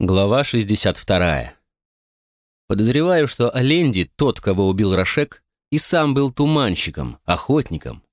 Глава 62. Подозреваю, что Аленди, тот, кого убил Рашек, и сам был туманщиком, охотником.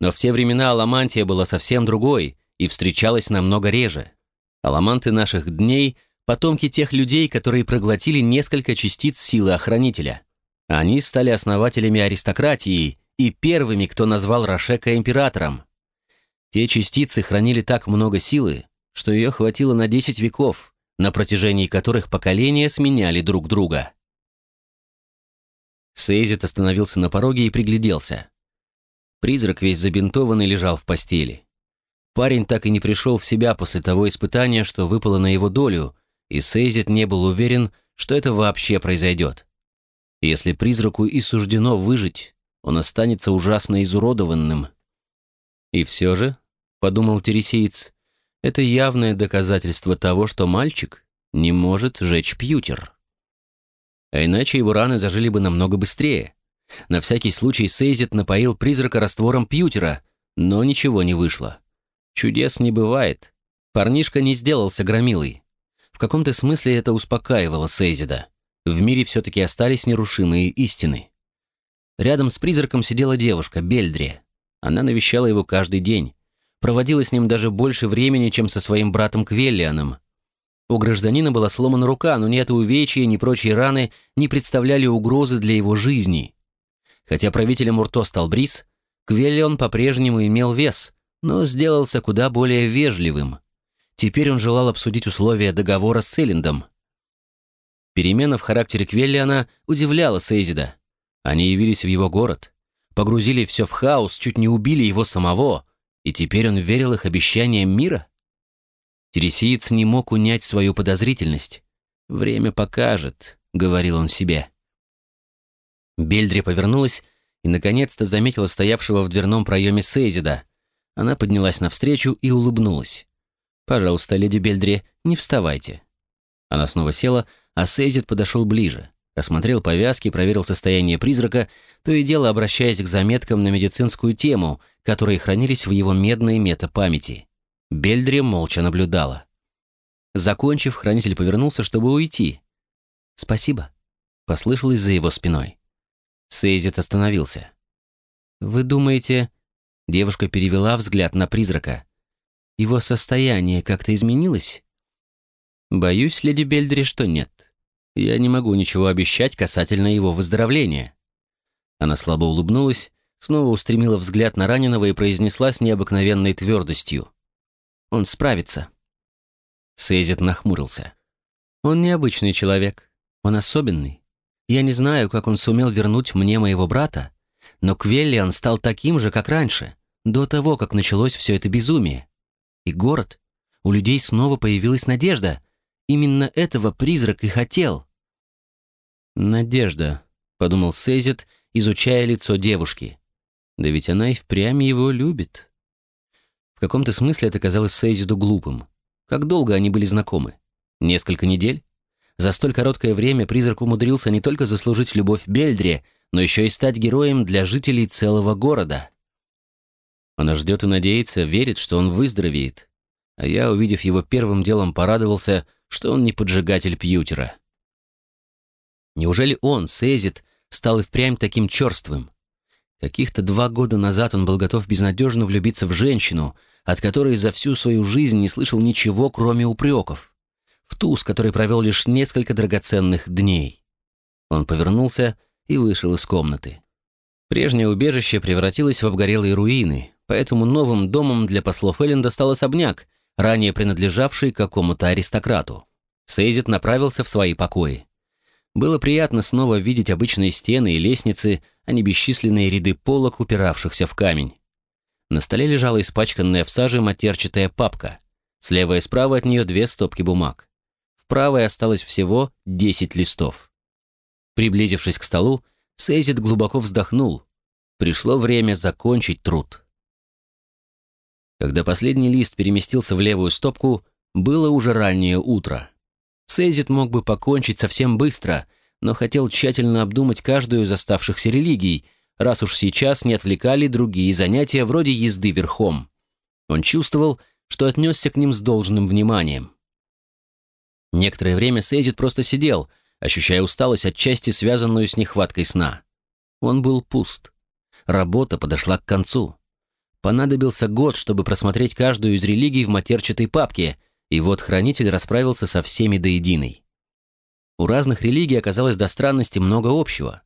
Но в те времена Аламантия была совсем другой и встречалась намного реже. Аламанты наших дней — потомки тех людей, которые проглотили несколько частиц силы Охранителя. Они стали основателями аристократии и первыми, кто назвал Рашека императором. Те частицы хранили так много силы, что ее хватило на 10 веков — на протяжении которых поколения сменяли друг друга. Сейзит остановился на пороге и пригляделся. Призрак весь забинтованный лежал в постели. Парень так и не пришел в себя после того испытания, что выпало на его долю, и Сейзит не был уверен, что это вообще произойдет. Если призраку и суждено выжить, он останется ужасно изуродованным. И все же, — подумал тересиец, это явное доказательство того, что мальчик не может жечь пьютер. А иначе его раны зажили бы намного быстрее. На всякий случай Сейзит напоил призрака раствором пьютера, но ничего не вышло. Чудес не бывает. Парнишка не сделался громилой. В каком-то смысле это успокаивало Сейзида. В мире все-таки остались нерушимые истины. Рядом с призраком сидела девушка, Бельдрия. Она навещала его каждый день проводила с ним даже больше времени, чем со своим братом Квеллианом. У гражданина была сломана рука, но ни это увечья, ни прочие раны не представляли угрозы для его жизни. Хотя правителем Урто стал Брис, Квеллион по-прежнему имел вес, но сделался куда более вежливым. Теперь он желал обсудить условия договора с Эллендом. Перемена в характере Квеллиана удивляла Сейзида. Они явились в его город, погрузили все в хаос, чуть не убили его самого, и теперь он верил их обещаниям мира? Тересиец не мог унять свою подозрительность. «Время покажет», — говорил он себе. Бельдри повернулась и, наконец-то, заметила стоявшего в дверном проеме Сейзида. Она поднялась навстречу и улыбнулась. «Пожалуйста, леди Бельдри, не вставайте». Она снова села, а Сейзид подошел ближе. Осмотрел повязки, проверил состояние призрака, то и дело обращаясь к заметкам на медицинскую тему, которые хранились в его медной метапамяти. Бельдри молча наблюдала. Закончив, хранитель повернулся, чтобы уйти. «Спасибо», — послышалось за его спиной. Сейзит остановился. «Вы думаете...» Девушка перевела взгляд на призрака. «Его состояние как-то изменилось?» «Боюсь, леди Бельдри, что нет. Я не могу ничего обещать касательно его выздоровления». Она слабо улыбнулась, снова устремила взгляд на раненого и произнесла с необыкновенной твердостью. «Он справится». Сейзит нахмурился. «Он необычный человек. Он особенный. Я не знаю, как он сумел вернуть мне моего брата, но Квеллиан стал таким же, как раньше, до того, как началось все это безумие. И город. У людей снова появилась надежда. Именно этого призрак и хотел. «Надежда», — подумал Сейзит, изучая лицо девушки. «Да ведь она и впрямь его любит». В каком-то смысле это казалось Сейзиду глупым. Как долго они были знакомы? Несколько недель? За столь короткое время призрак умудрился не только заслужить любовь Бельдре, но еще и стать героем для жителей целого города. Она ждет и надеется, верит, что он выздоровеет. А я, увидев его первым делом, порадовался — что он не поджигатель пьютера. Неужели он, Сейзит, стал и впрямь таким черствым? Каких-то два года назад он был готов безнадежно влюбиться в женщину, от которой за всю свою жизнь не слышал ничего, кроме упреков. В ту, с которой провел лишь несколько драгоценных дней. Он повернулся и вышел из комнаты. Прежнее убежище превратилось в обгорелые руины, поэтому новым домом для послов Элленда стал особняк, ранее принадлежавший какому-то аристократу. Сейзит направился в свои покои. Было приятно снова видеть обычные стены и лестницы, а не бесчисленные ряды полок, упиравшихся в камень. На столе лежала испачканная в саже матерчатая папка. Слева и справа от нее две стопки бумаг. В правой осталось всего 10 листов. Приблизившись к столу, Сейзит глубоко вздохнул. Пришло время закончить труд. Когда последний лист переместился в левую стопку, было уже раннее утро. Сейзит мог бы покончить совсем быстро, но хотел тщательно обдумать каждую из оставшихся религий, раз уж сейчас не отвлекали другие занятия вроде езды верхом. Он чувствовал, что отнесся к ним с должным вниманием. Некоторое время Сейзит просто сидел, ощущая усталость отчасти связанную с нехваткой сна. Он был пуст. Работа подошла к концу. Понадобился год, чтобы просмотреть каждую из религий в матерчатой папке, и вот хранитель расправился со всеми до единой. У разных религий оказалось до странности много общего.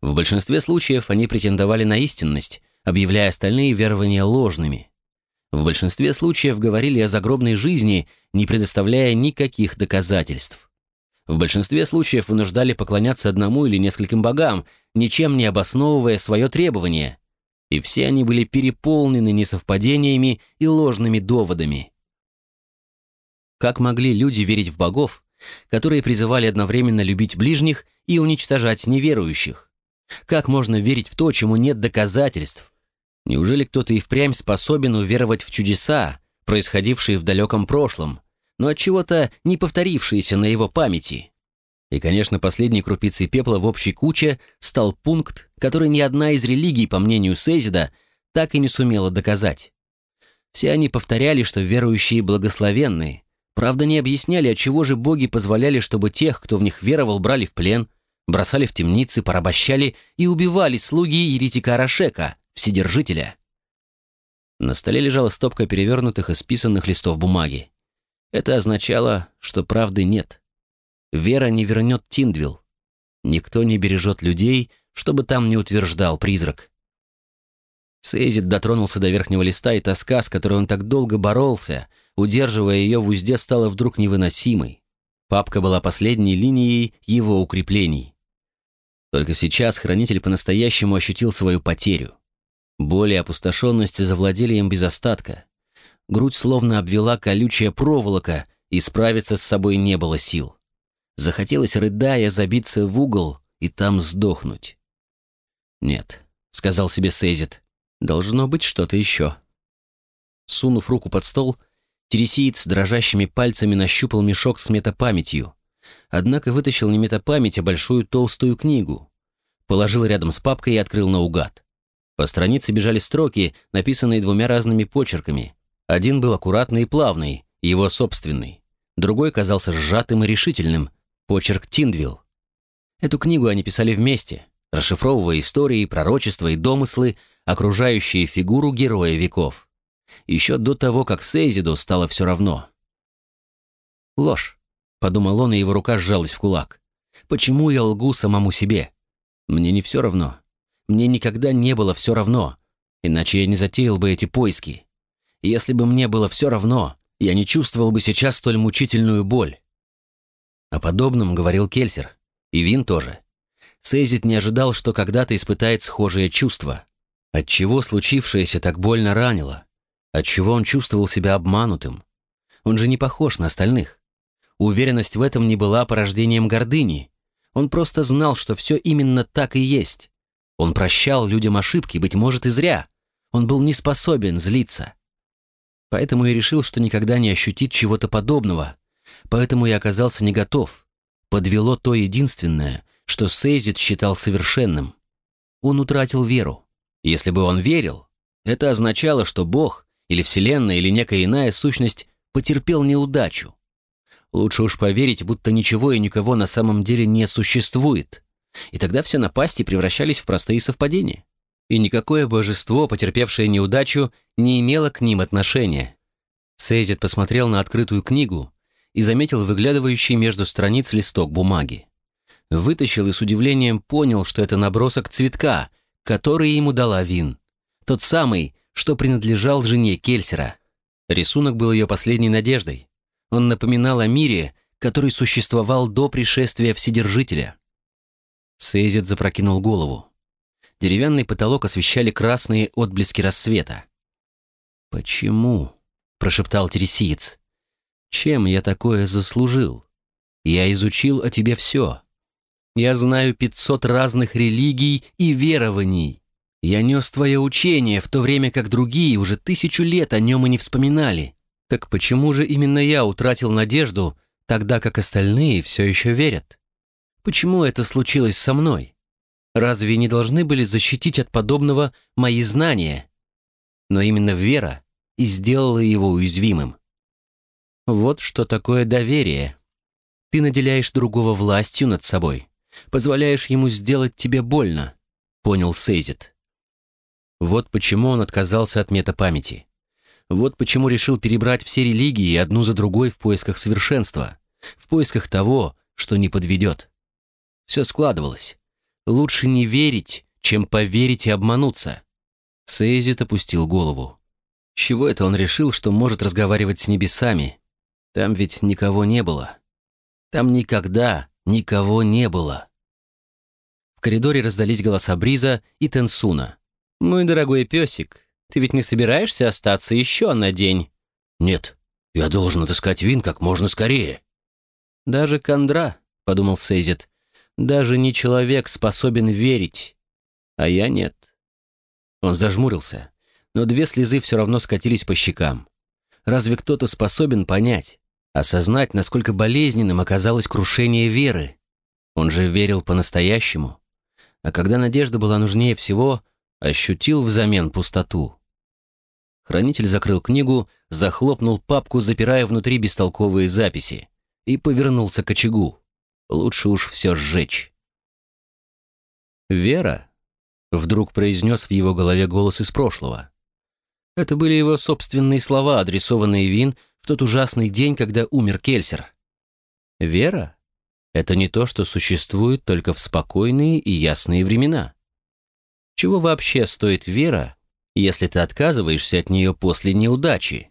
В большинстве случаев они претендовали на истинность, объявляя остальные верования ложными. В большинстве случаев говорили о загробной жизни, не предоставляя никаких доказательств. В большинстве случаев вынуждали поклоняться одному или нескольким богам, ничем не обосновывая свое требование. И все они были переполнены несовпадениями и ложными доводами. Как могли люди верить в богов, которые призывали одновременно любить ближних и уничтожать неверующих? Как можно верить в то, чему нет доказательств? Неужели кто-то и впрямь способен уверовать в чудеса, происходившие в далеком прошлом, но от чего-то не повторившиеся на его памяти? И, конечно, последней крупицей пепла в общей куче стал пункт, который ни одна из религий, по мнению Сейзида, так и не сумела доказать. Все они повторяли, что верующие благословенные, правда не объясняли, от чего же боги позволяли, чтобы тех, кто в них веровал, брали в плен, бросали в темницы, порабощали и убивали слуги еретика Рашека, вседержителя. На столе лежала стопка перевернутых и списанных листов бумаги. Это означало, что правды нет. Вера не вернет Тиндвилл. Никто не бережет людей, чтобы там не утверждал призрак. Сейзит дотронулся до верхнего листа, и тоска, с которой он так долго боролся, удерживая ее в узде, стала вдруг невыносимой. Папка была последней линией его укреплений. Только сейчас хранитель по-настоящему ощутил свою потерю. Боль и опустошенность завладели им без остатка. Грудь словно обвела колючая проволока, и справиться с собой не было сил. Захотелось, рыдая, забиться в угол и там сдохнуть. «Нет», — сказал себе Сейзит, — «должно быть что-то еще». Сунув руку под стол, Тересиец дрожащими пальцами нащупал мешок с метапамятью. Однако вытащил не метапамять, а большую толстую книгу. Положил рядом с папкой и открыл наугад. По странице бежали строки, написанные двумя разными почерками. Один был аккуратный и плавный, его собственный. Другой казался сжатым и решительным, Почерк Тиндвилл. Эту книгу они писали вместе, расшифровывая истории, пророчества и домыслы, окружающие фигуру героя веков. Еще до того, как Сейзиду стало все равно. «Ложь», — подумал он, и его рука сжалась в кулак. «Почему я лгу самому себе? Мне не все равно. Мне никогда не было все равно, иначе я не затеял бы эти поиски. Если бы мне было все равно, я не чувствовал бы сейчас столь мучительную боль. О подобном говорил Кельсер. И Вин тоже. Сейзит не ожидал, что когда-то испытает схожее чувство. Отчего случившееся так больно ранило? Отчего он чувствовал себя обманутым? Он же не похож на остальных. Уверенность в этом не была порождением гордыни. Он просто знал, что все именно так и есть. Он прощал людям ошибки, быть может, и зря. Он был не способен злиться. Поэтому и решил, что никогда не ощутит чего-то подобного, Поэтому я оказался не готов. Подвело то единственное, что Сейзит считал совершенным. Он утратил веру. Если бы он верил, это означало, что Бог или Вселенная или некая иная сущность потерпел неудачу. Лучше уж поверить, будто ничего и никого на самом деле не существует. И тогда все напасти превращались в простые совпадения. И никакое божество, потерпевшее неудачу, не имело к ним отношения. Сейзит посмотрел на открытую книгу, и заметил выглядывающий между страниц листок бумаги. Вытащил и с удивлением понял, что это набросок цветка, который ему дала Вин. Тот самый, что принадлежал жене Кельсера. Рисунок был ее последней надеждой. Он напоминал о мире, который существовал до пришествия Вседержителя. Сейзит запрокинул голову. Деревянный потолок освещали красные отблески рассвета. «Почему?» – прошептал тересиец. Чем я такое заслужил? Я изучил о тебе все. Я знаю пятьсот разных религий и верований. Я нес твое учение, в то время как другие уже тысячу лет о нем и не вспоминали. Так почему же именно я утратил надежду, тогда как остальные все еще верят? Почему это случилось со мной? Разве не должны были защитить от подобного мои знания? Но именно вера и сделала его уязвимым. Вот что такое доверие. Ты наделяешь другого властью над собой, позволяешь ему сделать тебе больно, понял Сейзит. Вот почему он отказался от метапамяти. Вот почему решил перебрать все религии одну за другой в поисках совершенства, в поисках того, что не подведет. Все складывалось. Лучше не верить, чем поверить и обмануться. Сейзит опустил голову. С чего это он решил, что может разговаривать с небесами? Там ведь никого не было. Там никогда никого не было. В коридоре раздались голоса Бриза и Тенсуна. «Мой дорогой песик, ты ведь не собираешься остаться еще на день?» «Нет, я должен отыскать Вин как можно скорее». «Даже Кондра», — подумал Сейзит, — «даже не человек способен верить, а я нет». Он зажмурился, но две слезы все равно скатились по щекам. Разве кто-то способен понять, осознать, насколько болезненным оказалось крушение веры? Он же верил по-настоящему. А когда надежда была нужнее всего, ощутил взамен пустоту. Хранитель закрыл книгу, захлопнул папку, запирая внутри бестолковые записи, и повернулся к очагу. Лучше уж все сжечь. «Вера?» — вдруг произнес в его голове голос из прошлого. Это были его собственные слова, адресованные Вин в тот ужасный день, когда умер Кельсер. «Вера?» Это не то, что существует только в спокойные и ясные времена. Чего вообще стоит вера, если ты отказываешься от нее после неудачи?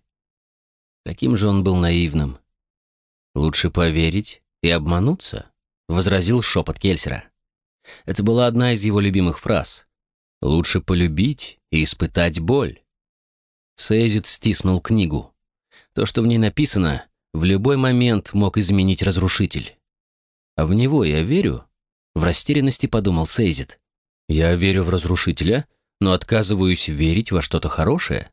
Каким же он был наивным. «Лучше поверить и обмануться», — возразил шепот Кельсера. Это была одна из его любимых фраз. «Лучше полюбить и испытать боль». Сейзит стиснул книгу. То, что в ней написано, в любой момент мог изменить разрушитель. А в него я верю? В растерянности подумал Сейзит. Я верю в разрушителя, но отказываюсь верить во что-то хорошее.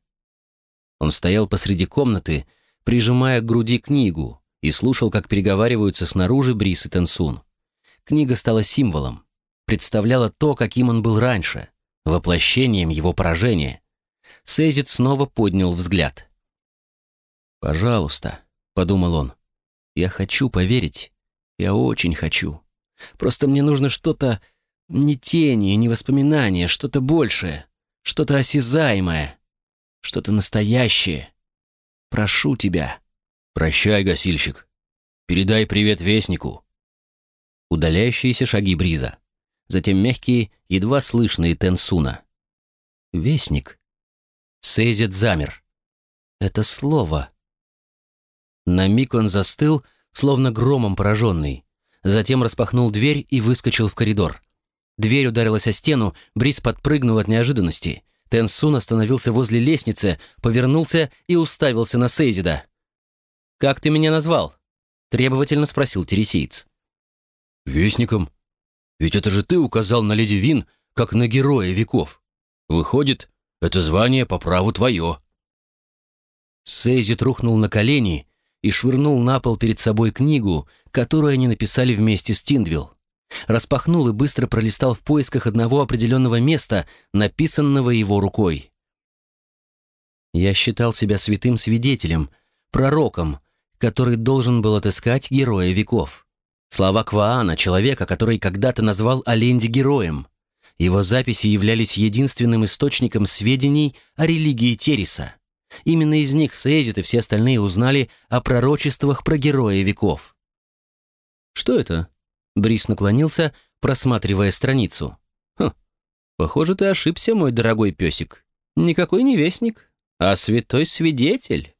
Он стоял посреди комнаты, прижимая к груди книгу, и слушал, как переговариваются снаружи Брис и Тенсун. Книга стала символом, представляла то, каким он был раньше, воплощением его поражения. Сейзит снова поднял взгляд. «Пожалуйста», — подумал он, — «я хочу поверить, я очень хочу. Просто мне нужно что-то не тени, не воспоминания, что-то большее, что-то осязаемое, что-то настоящее. Прошу тебя. Прощай, гасильщик. Передай привет вестнику. Удаляющиеся шаги Бриза. Затем мягкие, едва слышные Тенсуна. Вестник. Сейзет замер. Это слово. На миг он застыл, словно громом пораженный. Затем распахнул дверь и выскочил в коридор. Дверь ударилась о стену, Брис подпрыгнул от неожиданности. Тенсун остановился возле лестницы, повернулся и уставился на Сейзида. «Как ты меня назвал?» — требовательно спросил тересиец. «Вестником. Ведь это же ты указал на леди Вин, как на героя веков. Выходит, это звание по праву твое». Сейзит рухнул на колени и швырнул на пол перед собой книгу, которую они написали вместе с Тиндвилл распахнул и быстро пролистал в поисках одного определенного места, написанного его рукой. Я считал себя святым свидетелем, пророком, который должен был отыскать героя веков. Слова Кваана, человека, который когда-то назвал Оленди героем. Его записи являлись единственным источником сведений о религии Тереса. Именно из них Сейзит и все остальные узнали о пророчествах про героя веков. «Что это?» Брис наклонился, просматривая страницу. «Хм, похоже, ты ошибся, мой дорогой песик. Никакой не вестник, а святой свидетель».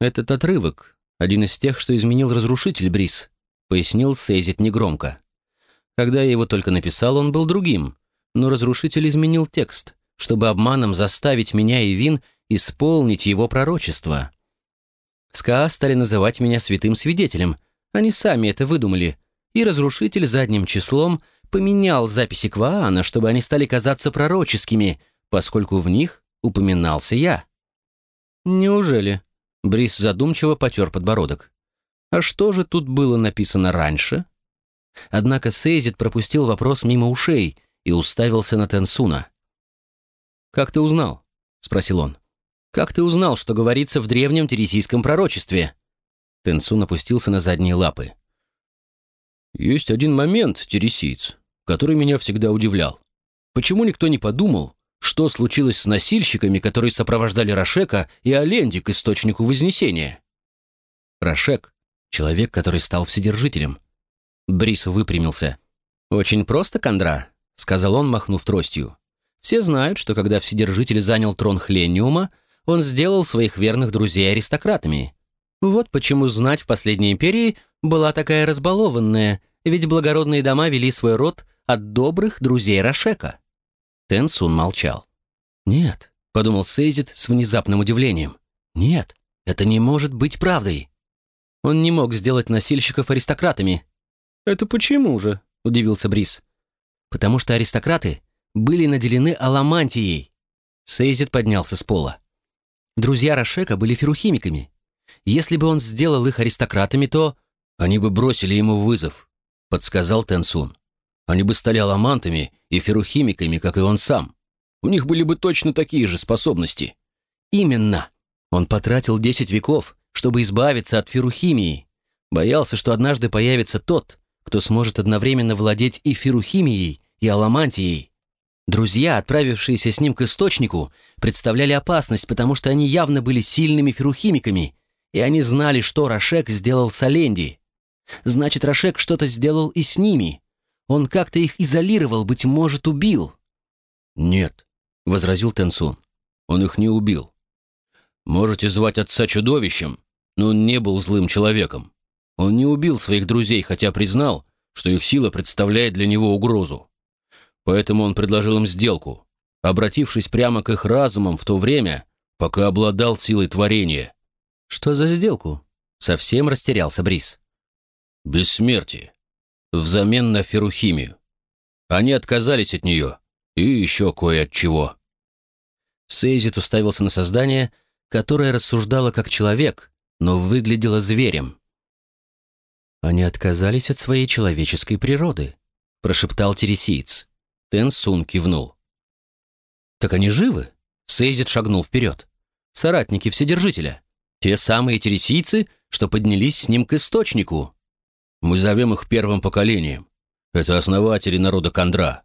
«Этот отрывок, один из тех, что изменил разрушитель Брис», пояснил Сейзит негромко. Когда я его только написал, он был другим, но разрушитель изменил текст, чтобы обманом заставить меня и Вин исполнить его пророчество. СКА стали называть меня святым свидетелем. Они сами это выдумали, и разрушитель задним числом поменял записи Кваана, чтобы они стали казаться пророческими, поскольку в них упоминался я. Неужели? Брис задумчиво потер подбородок. А что же тут было написано раньше? Однако Сейзит пропустил вопрос мимо ушей и уставился на Тенсуна. «Как ты узнал?» — спросил он. «Как ты узнал, что говорится в древнем тересийском пророчестве?» Тенсун опустился на задние лапы. Есть один момент, тересиец, который меня всегда удивлял. Почему никто не подумал, что случилось с носильщиками, которые сопровождали Рашека и Оленди к источнику Вознесения? Рашек — человек, который стал вседержителем. Брис выпрямился. «Очень просто, Кондра», — сказал он, махнув тростью. «Все знают, что когда Вседержитель занял трон Хлениума, он сделал своих верных друзей аристократами. Вот почему знать в последней империи была такая разбалованная, ведь благородные дома вели свой род от добрых друзей Рашека. Тенсун молчал. «Нет», — подумал Сейзит с внезапным удивлением. «Нет, это не может быть правдой». Он не мог сделать носильщиков аристократами. «Это почему же?» — удивился Брис. «Потому что аристократы были наделены аламантией». Сейзит поднялся с пола. Друзья Рашека были ферухимиками. Если бы он сделал их аристократами, то... Они бы бросили ему вызов, подсказал Тенсун. Они бы стали аламантами и ферухимиками, как и он сам. У них были бы точно такие же способности. Именно. Он потратил 10 веков, чтобы избавиться от ферухимии. Боялся, что однажды появится тот, кто сможет одновременно владеть и ферухимией, и аламантией. Друзья, отправившиеся с ним к источнику, представляли опасность, потому что они явно были сильными ферухимиками, и они знали, что Рашек сделал с Оленди. Значит, Рашек что-то сделал и с ними. Он как-то их изолировал, быть может, убил. «Нет», — возразил Тенсун, — «он их не убил. Можете звать отца чудовищем, но он не был злым человеком. Он не убил своих друзей, хотя признал, что их сила представляет для него угрозу. Поэтому он предложил им сделку, обратившись прямо к их разумам в то время, пока обладал силой творения. «Что за сделку?» Совсем растерялся Брис. «Бессмертие. Взамен на ферухимию. Они отказались от нее. И еще кое от чего». Сейзит уставился на создание, которое рассуждало как человек, но выглядело зверем. «Они отказались от своей человеческой природы», — прошептал тересиец. Тен Сун кивнул. «Так они живы?» Сейзит шагнул вперед. «Соратники Вседержителя. Те самые тересийцы, что поднялись с ним к источнику». «Мы зовем их первым поколением. Это основатели народа Кондра.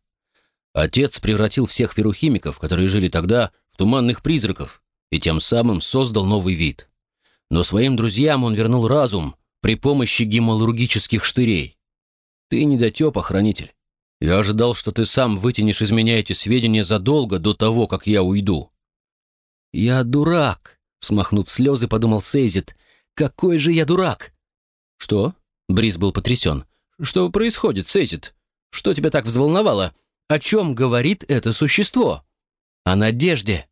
Отец превратил всех ферухимиков, которые жили тогда, в туманных призраков, и тем самым создал новый вид. Но своим друзьям он вернул разум при помощи гемалургических штырей. Ты недотепа, хранитель. Я ожидал, что ты сам вытянешь из меня эти сведения задолго до того, как я уйду». «Я дурак», — смахнув слезы, подумал Сейзит. «Какой же я дурак!» «Что?» — Брис был потрясен. «Что происходит, Сейзит? Что тебя так взволновало? О чем говорит это существо?» «О надежде!»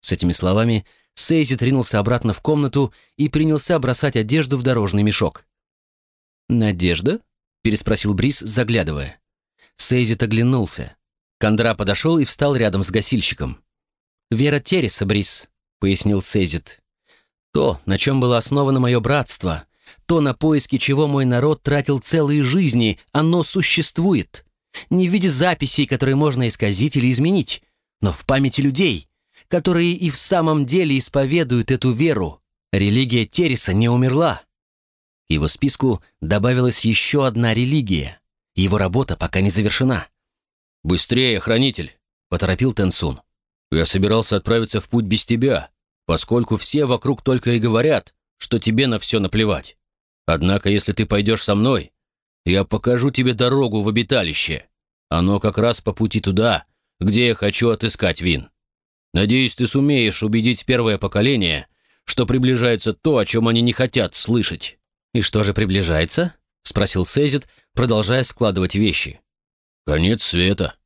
С этими словами Сейзит ринулся обратно в комнату и принялся бросать одежду в дорожный мешок. «Надежда?» — переспросил Брис, заглядывая. Сейзит оглянулся. Кондра подошел и встал рядом с гасильщиком. «Вера Тереса, Брис», — пояснил Сейзит. «То, на чем было основано мое братство, то, на поиски чего мой народ тратил целые жизни, оно существует. Не в виде записей, которые можно исказить или изменить, но в памяти людей, которые и в самом деле исповедуют эту веру. Религия Тереса не умерла». К его списку добавилась еще одна религия — его работа пока не завершена». «Быстрее, хранитель!» — поторопил Тенсун. «Я собирался отправиться в путь без тебя, поскольку все вокруг только и говорят, что тебе на все наплевать. Однако, если ты пойдешь со мной, я покажу тебе дорогу в обиталище. Оно как раз по пути туда, где я хочу отыскать Вин. Надеюсь, ты сумеешь убедить первое поколение, что приближается то, о чем они не хотят слышать». «И что же приближается?» — спросил Сейзит, продолжая складывать вещи. «Конец света»,